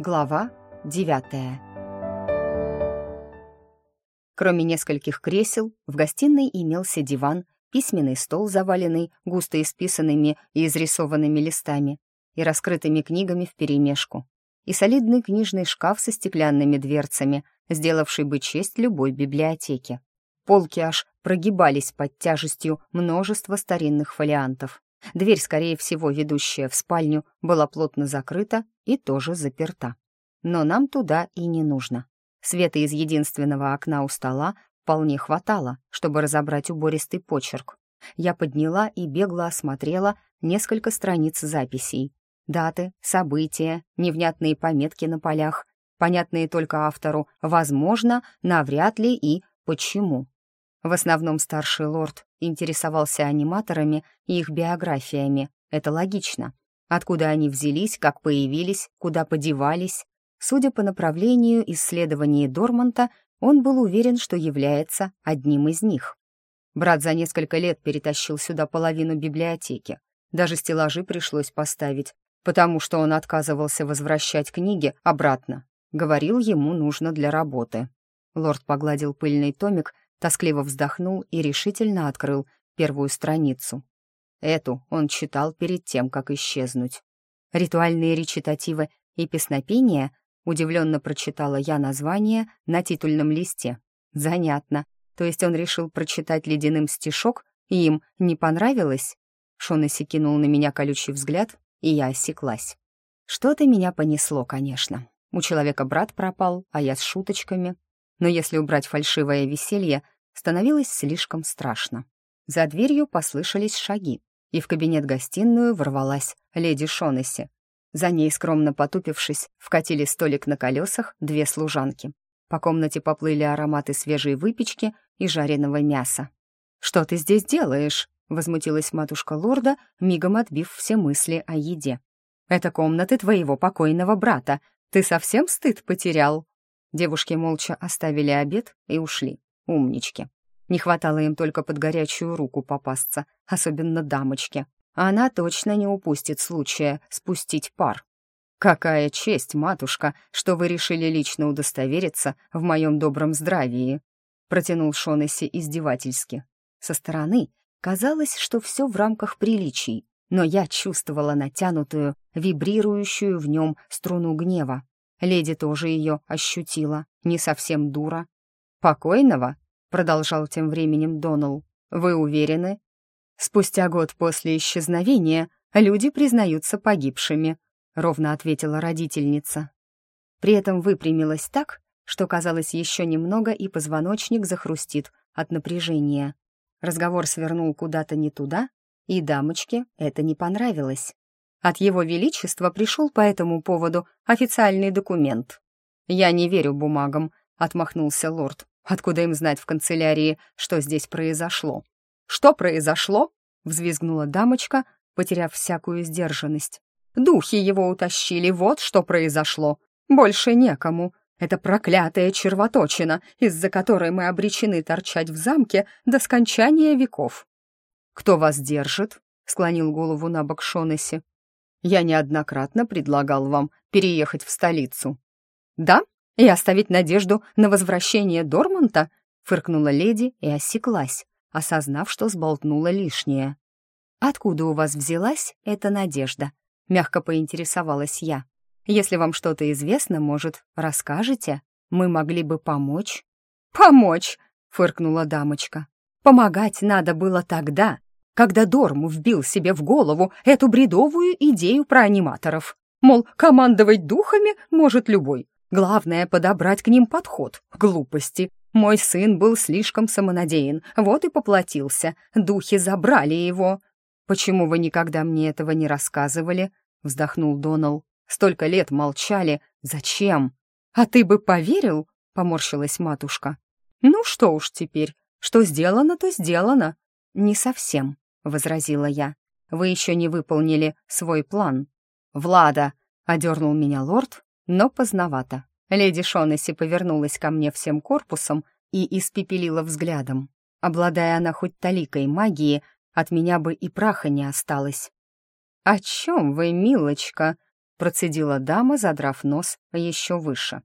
Глава девятая Кроме нескольких кресел, в гостиной имелся диван, письменный стол, заваленный густо исписанными и изрисованными листами и раскрытыми книгами вперемешку, и солидный книжный шкаф со стеклянными дверцами, сделавший бы честь любой библиотеке. Полки аж прогибались под тяжестью множества старинных фолиантов. Дверь, скорее всего, ведущая в спальню, была плотно закрыта и тоже заперта. Но нам туда и не нужно. Света из единственного окна у стола вполне хватало, чтобы разобрать убористый почерк. Я подняла и бегло осмотрела несколько страниц записей. Даты, события, невнятные пометки на полях, понятные только автору «возможно», «навряд ли» и «почему». В основном старший лорд интересовался аниматорами и их биографиями. Это логично. Откуда они взялись, как появились, куда подевались. Судя по направлению исследований Дорманта, он был уверен, что является одним из них. Брат за несколько лет перетащил сюда половину библиотеки. Даже стеллажи пришлось поставить, потому что он отказывался возвращать книги обратно. Говорил, ему нужно для работы. Лорд погладил пыльный томик, тоскливо вздохнул и решительно открыл первую страницу. Эту он читал перед тем, как исчезнуть. Ритуальные речитативы и песнопения удивленно прочитала я название на титульном листе. Занятно. То есть он решил прочитать ледяным стишок, и им не понравилось? Шонесси кинул на меня колючий взгляд, и я осеклась. Что-то меня понесло, конечно. У человека брат пропал, а я с шуточками. Но если убрать фальшивое веселье, становилось слишком страшно. За дверью послышались шаги, и в кабинет-гостиную ворвалась леди Шонесси. За ней, скромно потупившись, вкатили столик на колесах две служанки. По комнате поплыли ароматы свежей выпечки и жареного мяса. «Что ты здесь делаешь?» — возмутилась матушка лорда, мигом отбив все мысли о еде. «Это комнаты твоего покойного брата. Ты совсем стыд потерял?» Девушки молча оставили обед и ушли. Умнички. Не хватало им только под горячую руку попасться, особенно дамочке. Она точно не упустит случая спустить пар. «Какая честь, матушка, что вы решили лично удостовериться в моем добром здравии», протянул Шонесси издевательски. Со стороны казалось, что все в рамках приличий, но я чувствовала натянутую, вибрирующую в нем струну гнева. Леди тоже ее ощутила, не совсем дура. «Покойного?» — продолжал тем временем Донал. «Вы уверены?» «Спустя год после исчезновения люди признаются погибшими», — ровно ответила родительница. При этом выпрямилась так, что казалось еще немного, и позвоночник захрустит от напряжения. Разговор свернул куда-то не туда, и дамочке это не понравилось. От его величества пришел по этому поводу официальный документ. «Я не верю бумагам», — отмахнулся лорд. «Откуда им знать в канцелярии, что здесь произошло?» «Что произошло?» — взвизгнула дамочка, потеряв всякую сдержанность. «Духи его утащили, вот что произошло. Больше некому. Это проклятая червоточина, из-за которой мы обречены торчать в замке до скончания веков». «Кто вас держит?» — склонил голову на бок Шонесси. Я неоднократно предлагал вам переехать в столицу». «Да? И оставить надежду на возвращение Дорманта?» — фыркнула леди и осеклась, осознав, что сболтнула лишнее. «Откуда у вас взялась эта надежда?» — мягко поинтересовалась я. «Если вам что-то известно, может, расскажете? Мы могли бы помочь». «Помочь!» — фыркнула дамочка. «Помогать надо было тогда, когда Дорм вбил себе в голову эту бредовую идею про аниматоров. Мол, командовать духами может любой. Главное — подобрать к ним подход. Глупости. Мой сын был слишком самонадеян, вот и поплатился. Духи забрали его. «Почему вы никогда мне этого не рассказывали?» — вздохнул Донал. «Столько лет молчали. Зачем?» «А ты бы поверил?» — поморщилась матушка. «Ну что уж теперь. Что сделано, то сделано». «Не совсем», — возразила я. «Вы еще не выполнили свой план». «Влада!» — одернул меня лорд, но поздновато. Леди Шонесси повернулась ко мне всем корпусом и испепелила взглядом. Обладая она хоть таликой магии, от меня бы и праха не осталось. «О чем вы, милочка?» процедила дама, задрав нос еще выше.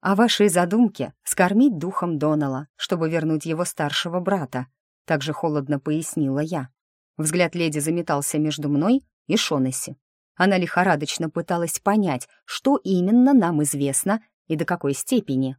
«О вашей задумке скормить духом Донала, чтобы вернуть его старшего брата», также холодно пояснила я. Взгляд леди заметался между мной и Шонесси. Она лихорадочно пыталась понять, что именно нам известно и до какой степени.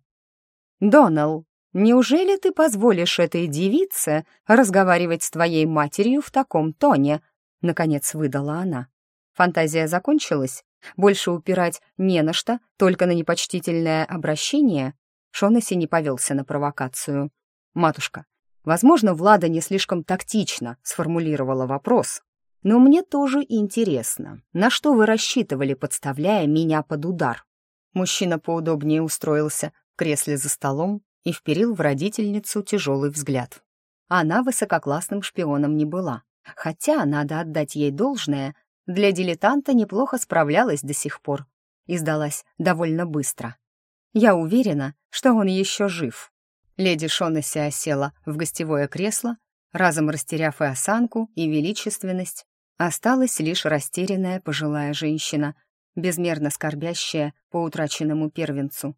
«Донал, неужели ты позволишь этой девице разговаривать с твоей матерью в таком тоне?» — наконец выдала она. Фантазия закончилась? Больше упирать не на что, только на непочтительное обращение? Шонесси не повелся на провокацию. «Матушка, возможно, Влада не слишком тактично сформулировала вопрос, но мне тоже интересно, на что вы рассчитывали, подставляя меня под удар?» Мужчина поудобнее устроился в кресле за столом и вперил в родительницу тяжелый взгляд. Она высококлассным шпионом не была, хотя, надо отдать ей должное, для дилетанта неплохо справлялась до сих пор и сдалась довольно быстро. Я уверена, что он еще жив. Леди Шонесси осела в гостевое кресло, разом растеряв и осанку, и величественность. Осталась лишь растерянная пожилая женщина, безмерно скорбящая по утраченному первенцу.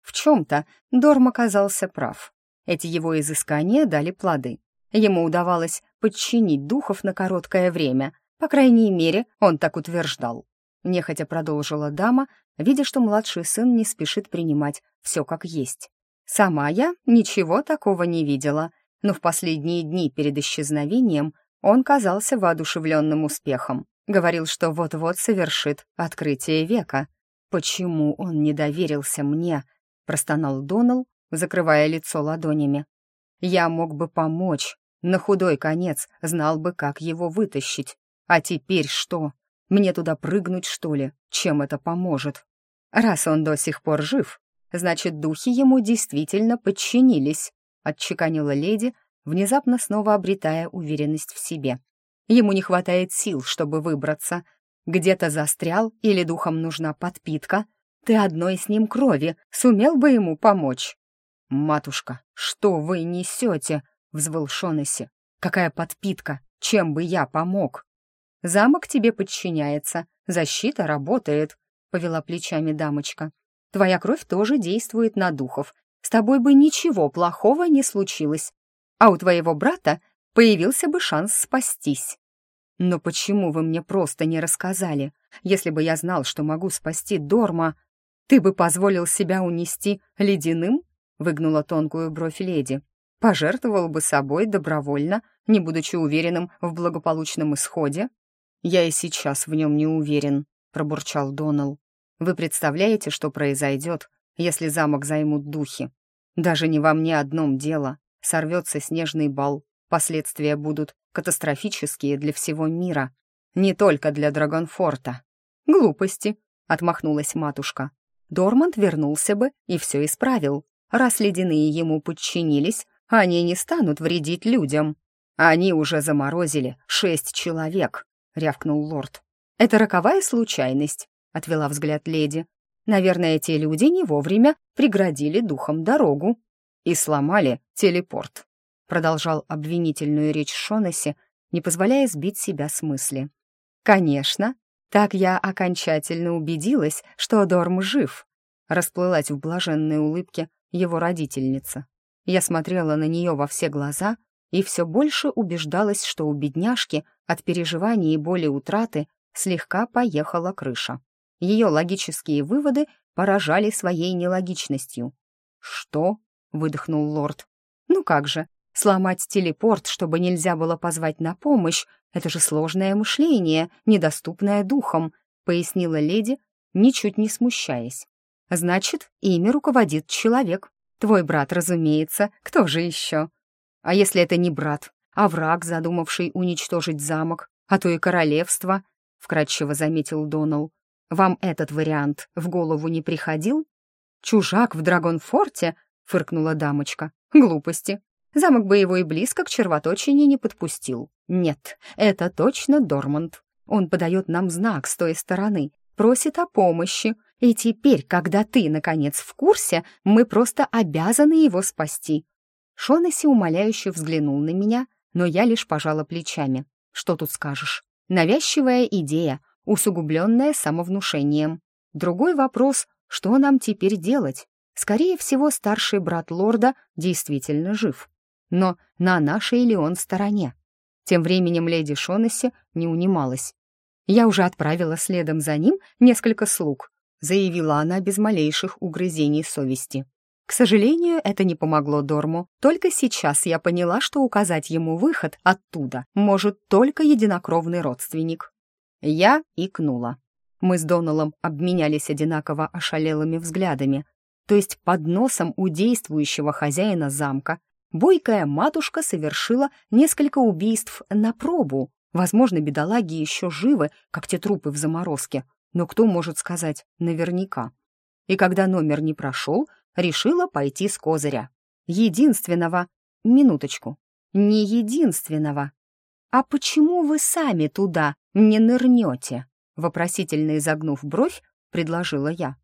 В чем-то Дорм оказался прав. Эти его изыскания дали плоды. Ему удавалось подчинить духов на короткое время, по крайней мере, он так утверждал. Нехотя продолжила дама, видя, что младший сын не спешит принимать все как есть. Сама я ничего такого не видела, но в последние дни перед исчезновением он казался воодушевленным успехом. Говорил, что вот-вот совершит открытие века. «Почему он не доверился мне?» — простонал Донал, закрывая лицо ладонями. «Я мог бы помочь, на худой конец знал бы, как его вытащить. А теперь что? Мне туда прыгнуть, что ли? Чем это поможет? Раз он до сих пор жив, значит, духи ему действительно подчинились», — отчеканила леди, внезапно снова обретая уверенность в себе. Ему не хватает сил, чтобы выбраться. Где-то застрял или духом нужна подпитка. Ты одной с ним крови, сумел бы ему помочь. «Матушка, что вы несете?» — взвыл Шонесси. «Какая подпитка? Чем бы я помог?» «Замок тебе подчиняется, защита работает», — повела плечами дамочка. «Твоя кровь тоже действует на духов. С тобой бы ничего плохого не случилось. А у твоего брата появился бы шанс спастись. «Но почему вы мне просто не рассказали? Если бы я знал, что могу спасти Дорма, ты бы позволил себя унести ледяным?» — выгнула тонкую бровь леди. «Пожертвовал бы собой добровольно, не будучи уверенным в благополучном исходе?» «Я и сейчас в нем не уверен», — пробурчал Донал. «Вы представляете, что произойдет, если замок займут духи? Даже не во мне одном дело. Сорвется снежный бал, Последствия будут катастрофические для всего мира, не только для Драгонфорта. «Глупости», — отмахнулась матушка. Дорманд вернулся бы и все исправил. Раз ледяные ему подчинились, они не станут вредить людям. Они уже заморозили шесть человек, — рявкнул лорд. «Это роковая случайность», — отвела взгляд леди. «Наверное, те люди не вовремя преградили духом дорогу и сломали телепорт», продолжал обвинительную речь Шонесси, не позволяя сбить себя с мысли. «Конечно, так я окончательно убедилась, что Дорм жив», расплылась в блаженной улыбке его родительница. Я смотрела на нее во все глаза и все больше убеждалась, что у бедняжки от переживаний и боли утраты слегка поехала крыша. Ее логические выводы поражали своей нелогичностью. «Что?» — выдохнул лорд. «Ну как же, Сломать телепорт, чтобы нельзя было позвать на помощь, это же сложное мышление, недоступное духом, пояснила леди, ничуть не смущаясь. Значит, ими руководит человек. Твой брат, разумеется, кто же еще? А если это не брат, а враг, задумавший уничтожить замок, а то и королевство, вкратчиво заметил Донал. Вам этот вариант в голову не приходил? Чужак в Драгонфорте? фыркнула дамочка. Глупости. Замок бы его и близко к червоточине не подпустил. Нет, это точно Дорманд. Он подает нам знак с той стороны, просит о помощи. И теперь, когда ты, наконец, в курсе, мы просто обязаны его спасти. Шонесси умоляюще взглянул на меня, но я лишь пожала плечами. Что тут скажешь? Навязчивая идея, усугубленное самовнушением. Другой вопрос, что нам теперь делать? Скорее всего, старший брат лорда действительно жив. Но на нашей ли он стороне? Тем временем леди Шонесси не унималась. «Я уже отправила следом за ним несколько слуг», заявила она без малейших угрызений совести. К сожалению, это не помогло Дорму. Только сейчас я поняла, что указать ему выход оттуда может только единокровный родственник. Я икнула. Мы с Доналом обменялись одинаково ошалелыми взглядами. То есть под носом у действующего хозяина замка бойкая матушка совершила несколько убийств на пробу. Возможно, бедолаги еще живы, как те трупы в заморозке, но кто может сказать наверняка? И когда номер не прошел, решила пойти с козыря. Единственного. Минуточку. Не единственного. «А почему вы сами туда не нырнете?» Вопросительно изогнув бровь, предложила я.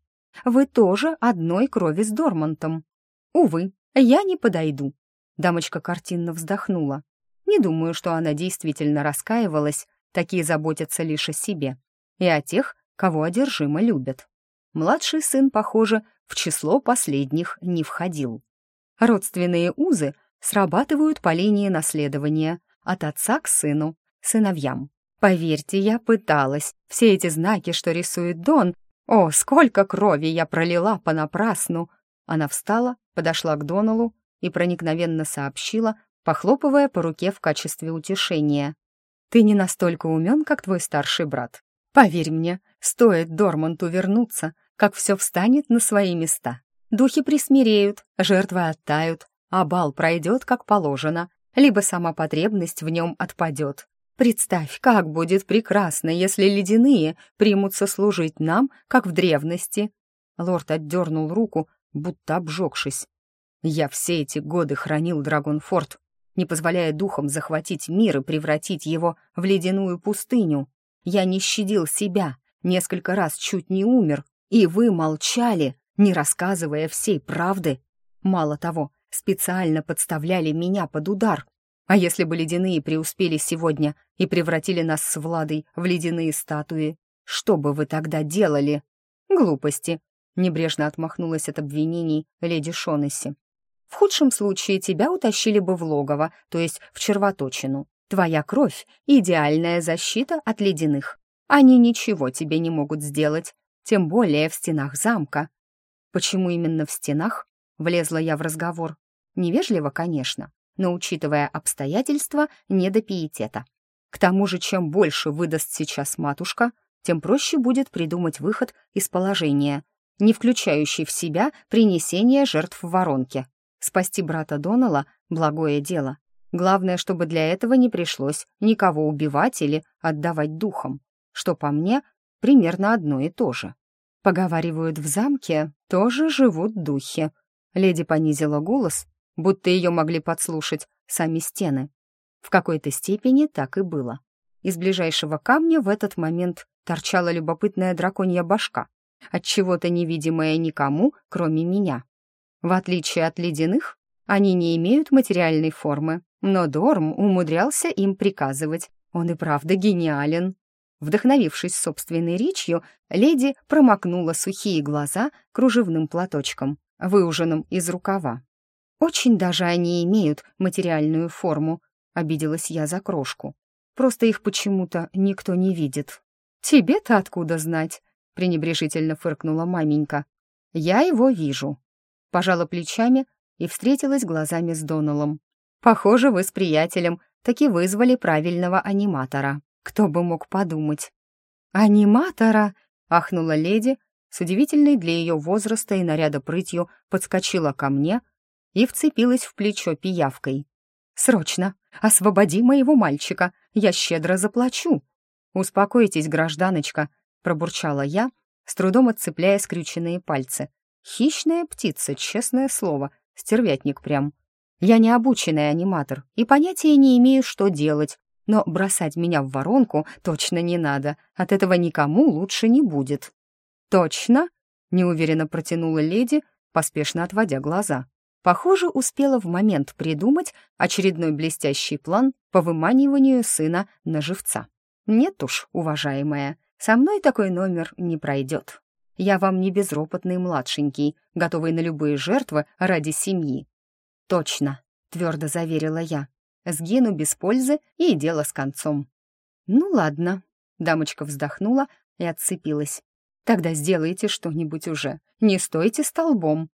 «Вы тоже одной крови с Дормантом». «Увы, я не подойду». Дамочка картинно вздохнула. Не думаю, что она действительно раскаивалась, такие заботятся лишь о себе. И о тех, кого одержимо любят. Младший сын, похоже, в число последних не входил. Родственные узы срабатывают по линии наследования от отца к сыну, сыновьям. Поверьте, я пыталась. Все эти знаки, что рисует Дон, о, сколько крови я пролила понапрасну. Она встала, подошла к Доналу и проникновенно сообщила, похлопывая по руке в качестве утешения. «Ты не настолько умен, как твой старший брат. Поверь мне, стоит Дорманту вернуться, как все встанет на свои места. Духи присмиреют, жертвы оттают, а бал пройдет как положено, либо сама потребность в нем отпадет. Представь, как будет прекрасно, если ледяные примутся служить нам, как в древности. Лорд отдернул руку, будто обжегшись. Я все эти годы хранил Драгонфорт, не позволяя духам захватить мир и превратить его в ледяную пустыню. Я не щадил себя, несколько раз чуть не умер, и вы молчали, не рассказывая всей правды. Мало того, специально подставляли меня под удар. А если бы ледяные преуспели сегодня и превратили нас с Владой в ледяные статуи, что бы вы тогда делали? Глупости. Небрежно отмахнулась от обвинений леди Шонесси. В худшем случае тебя утащили бы в логово, то есть в червоточину. Твоя кровь — идеальная защита от ледяных. Они ничего тебе не могут сделать, тем более в стенах замка. Почему именно в стенах? Влезла я в разговор. Невежливо, конечно, но, учитывая обстоятельства, не до пиетета. К тому же, чем больше выдаст сейчас матушка, тем проще будет придумать выход из положения, не включающий в себя принесение жертв в воронке. Спасти брата Донала — благое дело. Главное, чтобы для этого не пришлось никого убивать или отдавать духам, что по мне примерно одно и то же. Поговаривают, в замке тоже живут духи. Леди понизила голос, будто ее могли подслушать сами стены. В какой-то степени так и было. Из ближайшего камня в этот момент торчала любопытная драконья башка, от чего то невидимая никому, кроме меня. В отличие от ледяных, они не имеют материальной формы, но Дорм умудрялся им приказывать. Он и правда гениален. Вдохновившись собственной речью, леди промокнула сухие глаза кружевным платочком, выуженным из рукава. «Очень даже они имеют материальную форму», — обиделась я за крошку. «Просто их почему-то никто не видит». «Тебе-то откуда знать?» — пренебрежительно фыркнула маменька. «Я его вижу». Пожала плечами и встретилась глазами с Доналом. Похоже, вы с приятелем таки вызвали правильного аниматора. Кто бы мог подумать? Аниматора? ахнула леди, с удивительной для ее возраста и наряда прытью подскочила ко мне и вцепилась в плечо пиявкой. «Срочно! Освободи моего мальчика! Я щедро заплачу!» «Успокойтесь, гражданочка!» — пробурчала я, с трудом отцепляя скрюченные пальцы. «Хищная птица, честное слово, стервятник прям. Я не обученный аниматор и понятия не имею, что делать, но бросать меня в воронку точно не надо, от этого никому лучше не будет». «Точно?» — неуверенно протянула леди, поспешно отводя глаза. Похоже, успела в момент придумать очередной блестящий план по выманиванию сына на живца. «Нет уж, уважаемая, Со мной такой номер не пройдет. Я вам не безропотный младшенький, готовый на любые жертвы ради семьи». «Точно», — твердо заверила я. «Сгину без пользы и дело с концом». «Ну ладно», — дамочка вздохнула и отцепилась. «Тогда сделайте что-нибудь уже, не стойте столбом».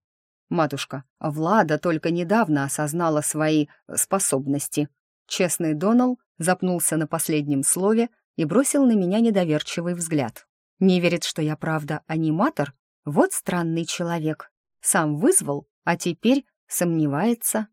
«Матушка, Влада только недавно осознала свои способности». Честный Донал запнулся на последнем слове и бросил на меня недоверчивый взгляд. Не верит, что я правда аниматор? Вот странный человек. Сам вызвал, а теперь сомневается.